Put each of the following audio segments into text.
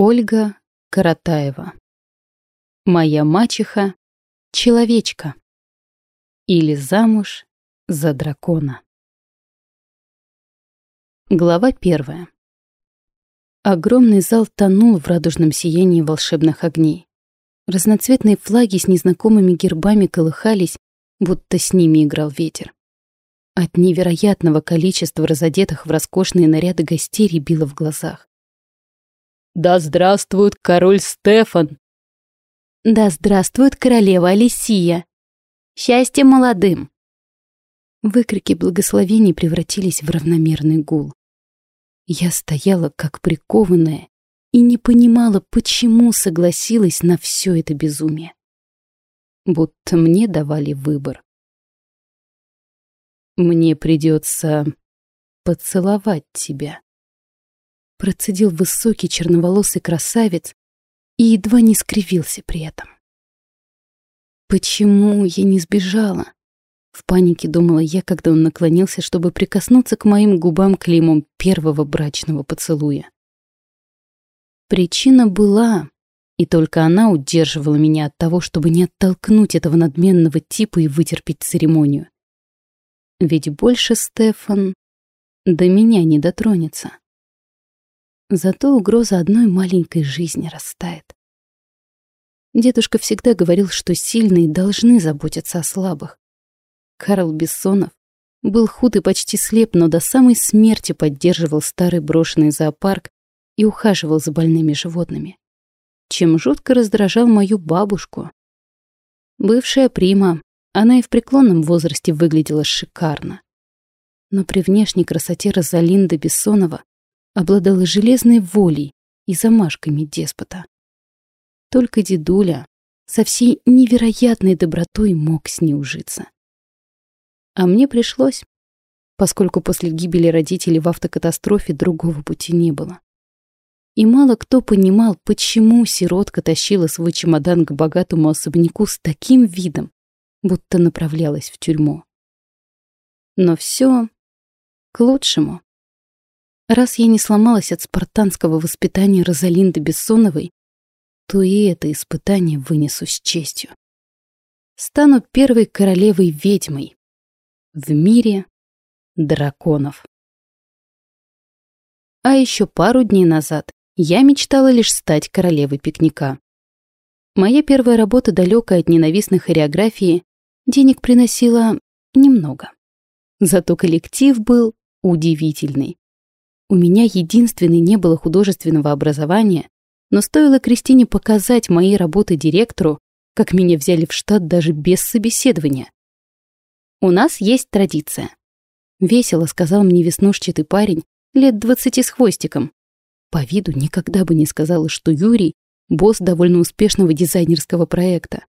Ольга Каратаева. Моя мачеха — человечка. Или замуж за дракона. Глава первая. Огромный зал тонул в радужном сиянии волшебных огней. Разноцветные флаги с незнакомыми гербами колыхались, будто с ними играл ветер. От невероятного количества разодетых в роскошные наряды гостей рябило в глазах. Да здравствует король Стефан! Да здравствует королева Алисия! Счастье молодым! Выкрики благословений превратились в равномерный гул. Я стояла как прикованная и не понимала, почему согласилась на все это безумие. Будто мне давали выбор. Мне придется поцеловать тебя процедил высокий черноволосый красавец и едва не скривился при этом. Почему я не сбежала? В панике думала я, когда он наклонился, чтобы прикоснуться к моим губам клеймом первого брачного поцелуя. Причина была, и только она удерживала меня от того, чтобы не оттолкнуть этого надменного типа и вытерпеть церемонию. Ведь больше Стефан до меня не дотронется. Зато угроза одной маленькой жизни растает. Дедушка всегда говорил, что сильные должны заботиться о слабых. Карл Бессонов был худ и почти слеп, но до самой смерти поддерживал старый брошенный зоопарк и ухаживал за больными животными. Чем жутко раздражал мою бабушку. Бывшая прима, она и в преклонном возрасте выглядела шикарно. Но при внешней красоте Розалинда Бессонова обладала железной волей и замашками деспота. Только дедуля со всей невероятной добротой мог с ней ужиться. А мне пришлось, поскольку после гибели родителей в автокатастрофе другого пути не было. И мало кто понимал, почему сиротка тащила свой чемодан к богатому особняку с таким видом, будто направлялась в тюрьму. Но все к лучшему. Раз я не сломалась от спартанского воспитания Розалинды Бессоновой, то и это испытание вынесу с честью. Стану первой королевой-ведьмой в мире драконов. А еще пару дней назад я мечтала лишь стать королевой пикника. Моя первая работа, далекая от ненавистной хореографии, денег приносила немного. Зато коллектив был удивительный. У меня единственной не было художественного образования, но стоило Кристине показать мои работы директору, как меня взяли в штат даже без собеседования. «У нас есть традиция», — весело сказал мне веснушчатый парень, лет двадцати с хвостиком. По виду никогда бы не сказала, что Юрий — босс довольно успешного дизайнерского проекта.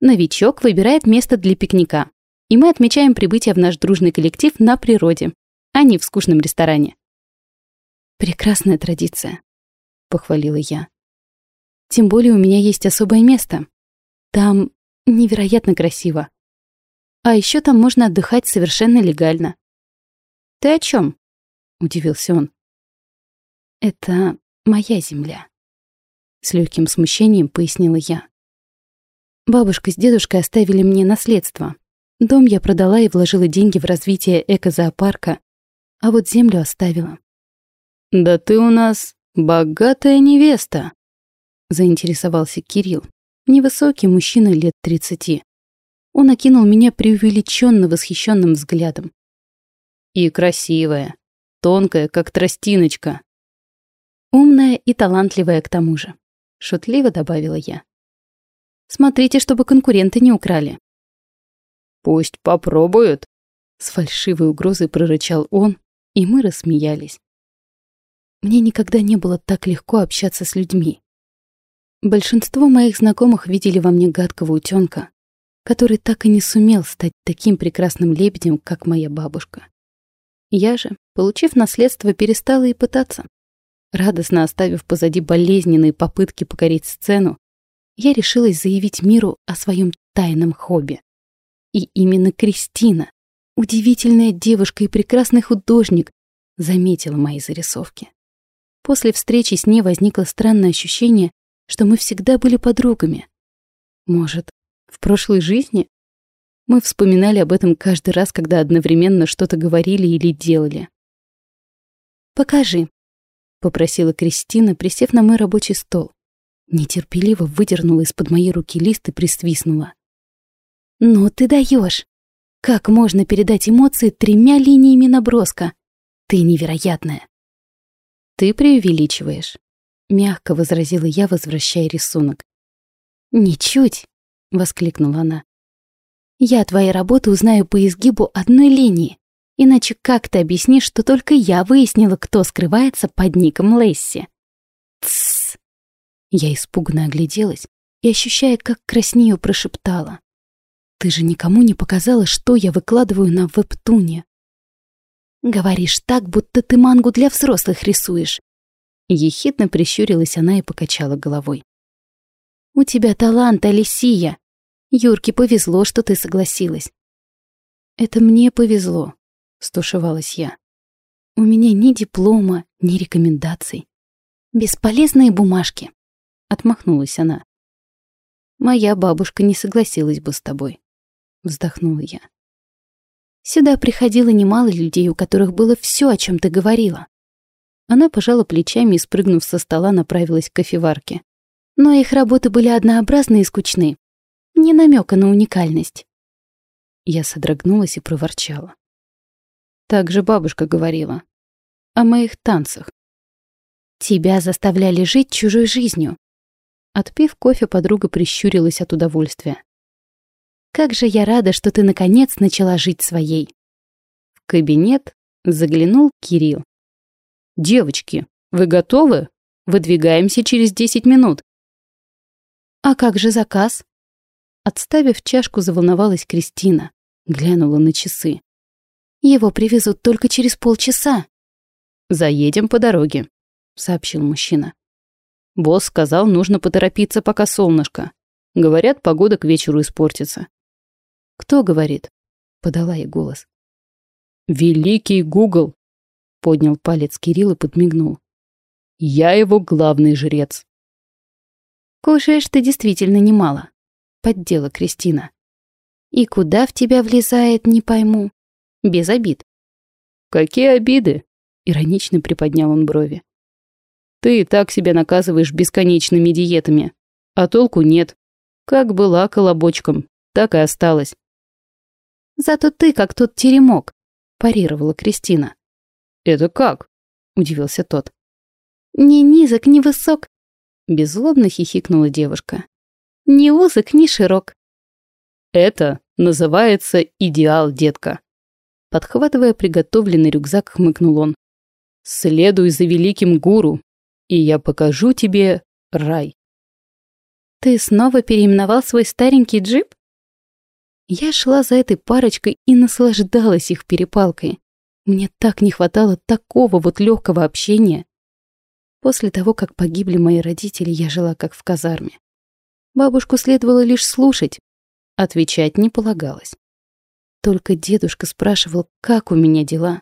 Новичок выбирает место для пикника, и мы отмечаем прибытие в наш дружный коллектив на природе, а не в скучном ресторане. Прекрасная традиция, похвалила я. Тем более у меня есть особое место. Там невероятно красиво. А еще там можно отдыхать совершенно легально. Ты о чем? удивился он. Это моя земля. С легким смущением пояснила я. Бабушка с дедушкой оставили мне наследство. Дом я продала и вложила деньги в развитие экозоопарка, а вот землю оставила. «Да ты у нас богатая невеста», — заинтересовался Кирилл, невысокий мужчина лет тридцати. Он окинул меня преувеличенно восхищенным взглядом. «И красивая, тонкая, как тростиночка». «Умная и талантливая к тому же», — шутливо добавила я. «Смотрите, чтобы конкуренты не украли». «Пусть попробуют», — с фальшивой угрозой прорычал он, и мы рассмеялись. Мне никогда не было так легко общаться с людьми. Большинство моих знакомых видели во мне гадкого утёнка, который так и не сумел стать таким прекрасным лебедем, как моя бабушка. Я же, получив наследство, перестала и пытаться. Радостно оставив позади болезненные попытки покорить сцену, я решилась заявить миру о своем тайном хобби. И именно Кристина, удивительная девушка и прекрасный художник, заметила мои зарисовки. После встречи с ней возникло странное ощущение, что мы всегда были подругами. Может, в прошлой жизни? Мы вспоминали об этом каждый раз, когда одновременно что-то говорили или делали. «Покажи», — попросила Кристина, присев на мой рабочий стол. Нетерпеливо выдернула из-под моей руки лист и присвистнула. «Ну ты даешь! Как можно передать эмоции тремя линиями наброска? Ты невероятная!» «Ты преувеличиваешь», — мягко возразила я, возвращая рисунок. «Ничуть!» — воскликнула она. «Я твои работы узнаю по изгибу одной линии. Иначе как ты объяснишь, что только я выяснила, кто скрывается под ником Лесси?» «Тссс!» Я испуганно огляделась и, ощущая, как краснею, прошептала. «Ты же никому не показала, что я выкладываю на вебтуне. Говоришь так, будто ты мангу для взрослых рисуешь. Ехидно прищурилась она и покачала головой. У тебя талант, Алисия. Юрке повезло, что ты согласилась. Это мне повезло, стушевалась я. У меня ни диплома, ни рекомендаций. Бесполезные бумажки, отмахнулась она. Моя бабушка не согласилась бы с тобой, вздохнула я. Сюда приходило немало людей, у которых было все, о чем ты говорила. Она пожала плечами и, спрыгнув со стола, направилась к кофеварке. Но их работы были однообразны и скучны. Ни намека на уникальность. Я содрогнулась и проворчала. Так же бабушка говорила. О моих танцах. Тебя заставляли жить чужой жизнью. Отпив кофе, подруга прищурилась от удовольствия. Как же я рада, что ты наконец начала жить своей. В кабинет заглянул Кирилл. Девочки, вы готовы? Выдвигаемся через 10 минут. А как же заказ? Отставив чашку, заволновалась Кристина. Глянула на часы. Его привезут только через полчаса. Заедем по дороге, сообщил мужчина. Босс сказал, нужно поторопиться, пока солнышко. Говорят, погода к вечеру испортится. «Кто говорит?» — подала ей голос. «Великий Гугл!» — поднял палец Кирилл и подмигнул. «Я его главный жрец». «Кушаешь ты действительно немало», — поддела Кристина. «И куда в тебя влезает, не пойму. Без обид». «Какие обиды?» — иронично приподнял он брови. «Ты и так себя наказываешь бесконечными диетами, а толку нет. Как была колобочком, так и осталась. Зато ты как тот теремок», — парировала Кристина. «Это как?» — удивился тот. «Ни низок, ни высок», — беззлобно хихикнула девушка. «Ни узок, ни широк». «Это называется идеал, детка». Подхватывая приготовленный рюкзак, хмыкнул он. «Следуй за великим гуру, и я покажу тебе рай». «Ты снова переименовал свой старенький джип?» Я шла за этой парочкой и наслаждалась их перепалкой. Мне так не хватало такого вот легкого общения. После того, как погибли мои родители, я жила как в казарме. Бабушку следовало лишь слушать, отвечать не полагалось. Только дедушка спрашивал, как у меня дела.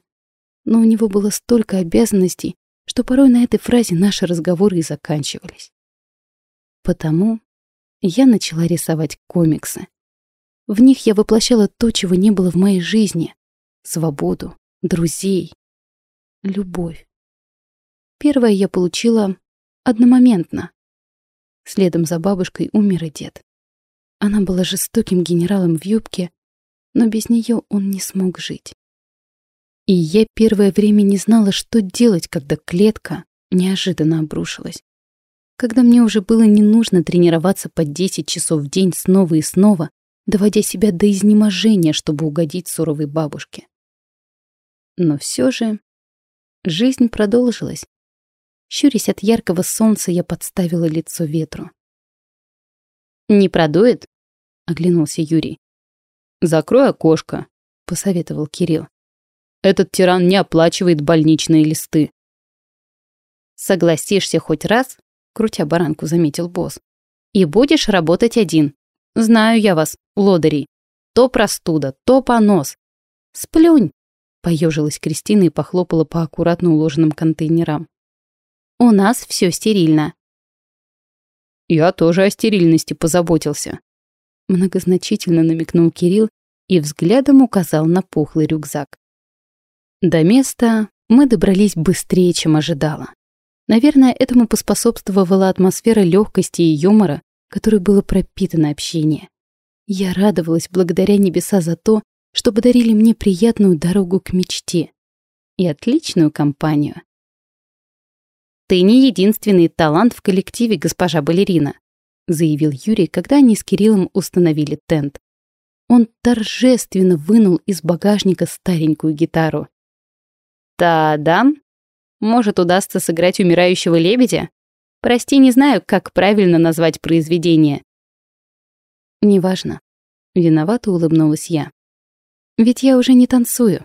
Но у него было столько обязанностей, что порой на этой фразе наши разговоры и заканчивались. Потому я начала рисовать комиксы. В них я воплощала то, чего не было в моей жизни. Свободу, друзей, любовь. Первое я получила одномоментно. Следом за бабушкой умер и дед. Она была жестоким генералом в юбке, но без нее он не смог жить. И я первое время не знала, что делать, когда клетка неожиданно обрушилась. Когда мне уже было не нужно тренироваться по 10 часов в день снова и снова, доводя себя до изнеможения, чтобы угодить суровой бабушке. Но все же жизнь продолжилась. Щурясь от яркого солнца, я подставила лицо ветру. «Не продует?» — оглянулся Юрий. «Закрой окошко», — посоветовал Кирилл. «Этот тиран не оплачивает больничные листы». «Согласишься хоть раз?» — крутя баранку, заметил босс. «И будешь работать один. Знаю я вас, лодырей. То простуда, то понос. Сплюнь, поежилась Кристина и похлопала по аккуратно уложенным контейнерам. У нас все стерильно. Я тоже о стерильности позаботился. Многозначительно намекнул Кирилл и взглядом указал на пухлый рюкзак. До места мы добрались быстрее, чем ожидала. Наверное, этому поспособствовала атмосфера легкости и юмора, которой было пропитано общение. Я радовалась благодаря небеса за то, что подарили мне приятную дорогу к мечте и отличную компанию. «Ты не единственный талант в коллективе, госпожа балерина», заявил Юрий, когда они с Кириллом установили тент. Он торжественно вынул из багажника старенькую гитару. «Та-дам! Может, удастся сыграть умирающего лебедя? Прости, не знаю, как правильно назвать произведение». «Неважно». Виновато улыбнулась я. «Ведь я уже не танцую».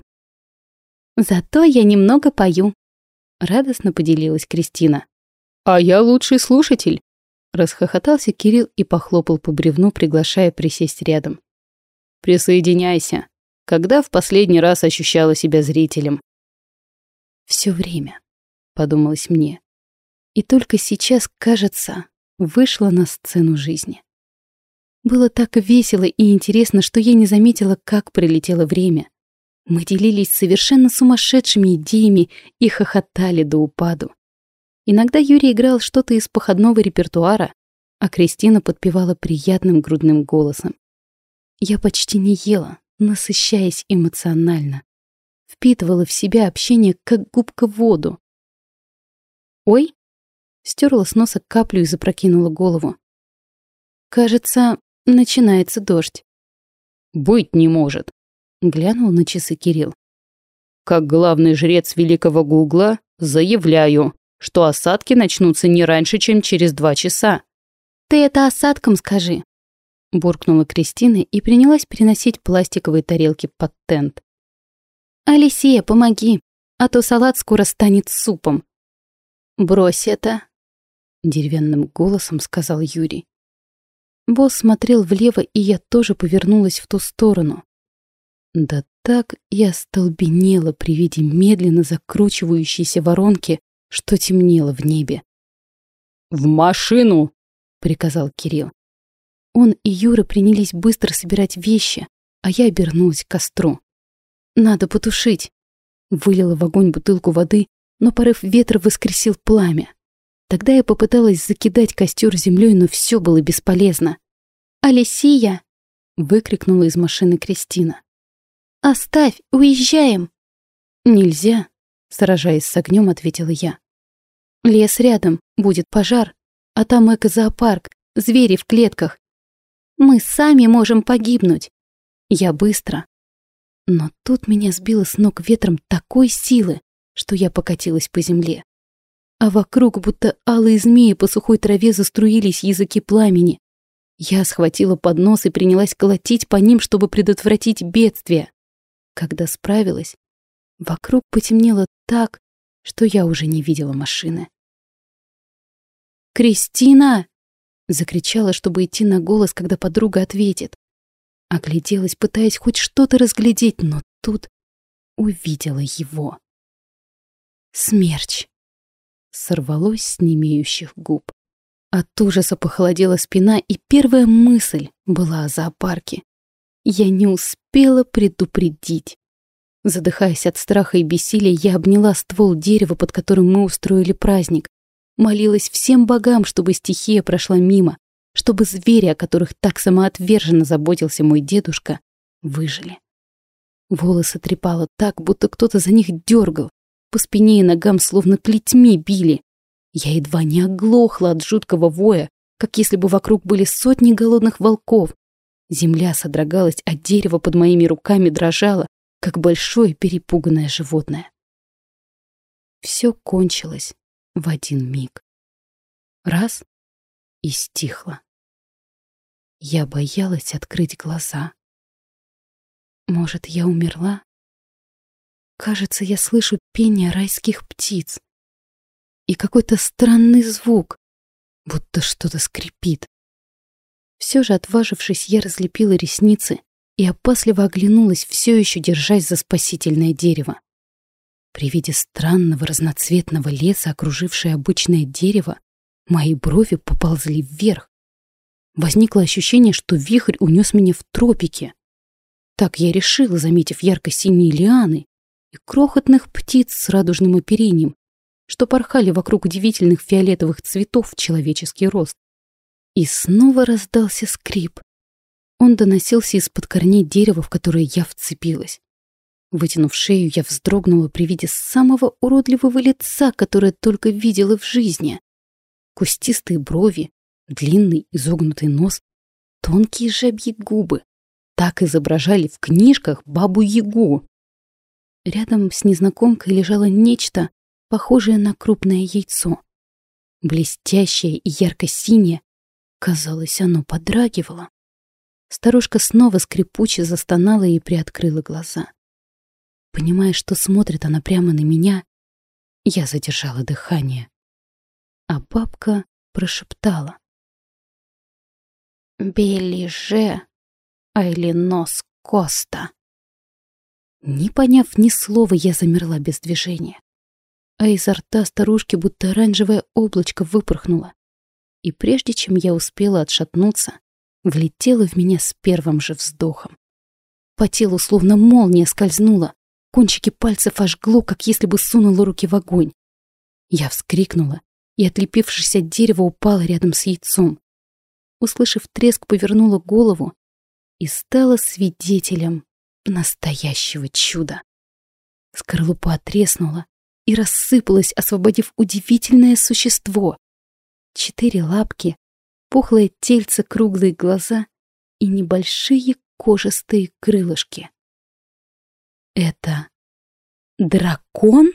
«Зато я немного пою», — радостно поделилась Кристина. «А я лучший слушатель», — расхохотался Кирилл и похлопал по бревну, приглашая присесть рядом. «Присоединяйся. Когда в последний раз ощущала себя зрителем?» Все время», — подумалось мне. И только сейчас, кажется, вышла на сцену жизни. Было так весело и интересно, что я не заметила, как прилетело время. Мы делились совершенно сумасшедшими идеями и хохотали до упаду. Иногда Юрий играл что-то из походного репертуара, а Кристина подпевала приятным грудным голосом. Я почти не ела, насыщаясь эмоционально. Впитывала в себя общение, как губка в воду. «Ой!» — стерла с носа каплю и запрокинула голову. «Кажется, начинается дождь». «Быть не может», Глянул на часы Кирилл. Как главный жрец великого Гугла, заявляю, что осадки начнутся не раньше, чем через два часа. Ты это осадкам скажи. Буркнула Кристина и принялась переносить пластиковые тарелки под тент. «Алисия, помоги, а то салат скоро станет супом». «Брось это», — деревянным голосом сказал Юрий. Босс смотрел влево, и я тоже повернулась в ту сторону. Да так я столбенела при виде медленно закручивающейся воронки, что темнело в небе. «В машину!» — приказал Кирилл. Он и Юра принялись быстро собирать вещи, а я обернулась к костру. «Надо потушить!» Вылила в огонь бутылку воды, но порыв ветра воскресил пламя. Тогда я попыталась закидать костер землей, но все было бесполезно. «Алисия!» — выкрикнула из машины Кристина. «Оставь, уезжаем!» «Нельзя», — сражаясь с огнем, ответила я. «Лес рядом, будет пожар, а там эко-зоопарк, звери в клетках. Мы сами можем погибнуть». Я быстро. Но тут меня сбило с ног ветром такой силы, что я покатилась по земле. А вокруг, будто алые змеи по сухой траве заструились языки пламени. Я схватила поднос и принялась колотить по ним, чтобы предотвратить бедствие. Когда справилась, вокруг потемнело так, что я уже не видела машины. «Кристина!» — закричала, чтобы идти на голос, когда подруга ответит. Огляделась, пытаясь хоть что-то разглядеть, но тут увидела его. Смерч. Сорвалось с немеющих губ. От ужаса похолодела спина, и первая мысль была о зоопарке. Я не успела предупредить. Задыхаясь от страха и бессилия, я обняла ствол дерева, под которым мы устроили праздник. Молилась всем богам, чтобы стихия прошла мимо, чтобы звери, о которых так самоотверженно заботился мой дедушка, выжили. Волосы трепало так, будто кто-то за них дергал. По спине и ногам словно плетьми били. Я едва не оглохла от жуткого воя, как если бы вокруг были сотни голодных волков, Земля содрогалась, а дерево под моими руками дрожало, как большое перепуганное животное. Все кончилось в один миг. Раз — и стихло. Я боялась открыть глаза. Может, я умерла? Кажется, я слышу пение райских птиц и какой-то странный звук, будто что-то скрипит. Все же, отважившись, я разлепила ресницы и опасливо оглянулась, все еще держась за спасительное дерево. При виде странного разноцветного леса, окружившее обычное дерево, мои брови поползли вверх. Возникло ощущение, что вихрь унес меня в тропики. Так я решила, заметив ярко-синие лианы и крохотных птиц с радужным оперением, что порхали вокруг удивительных фиолетовых цветов в человеческий рост. И снова раздался скрип. Он доносился из-под корней дерева, в которое я вцепилась. Вытянув шею, я вздрогнула при виде самого уродливого лица, которое только видела в жизни. Кустистые брови, длинный изогнутый нос, тонкие жабьи губы. Так изображали в книжках бабу-ягу. Рядом с незнакомкой лежало нечто, похожее на крупное яйцо. Блестящее и ярко-синее, казалось, оно подрагивало. Старушка снова скрипуче застонала и приоткрыла глаза. Понимая, что смотрит она прямо на меня, я задержала дыхание. А бабка прошептала. «Белиже, Айлинос Коста». Не поняв ни слова, я замерла без движения а изо рта старушки будто оранжевое облачко выпорхнуло. И прежде чем я успела отшатнуться, влетела в меня с первым же вздохом. По телу словно молния скользнула, кончики пальцев ожгло, как если бы сунула руки в огонь. Я вскрикнула и, отлепившись от дерева, упала рядом с яйцом. Услышав треск, повернула голову и стала свидетелем настоящего чуда. Скорлупа отреснула, и рассыпалась, освободив удивительное существо. Четыре лапки, пухлое тельце, круглые глаза и небольшие кожистые крылышки. Это дракон?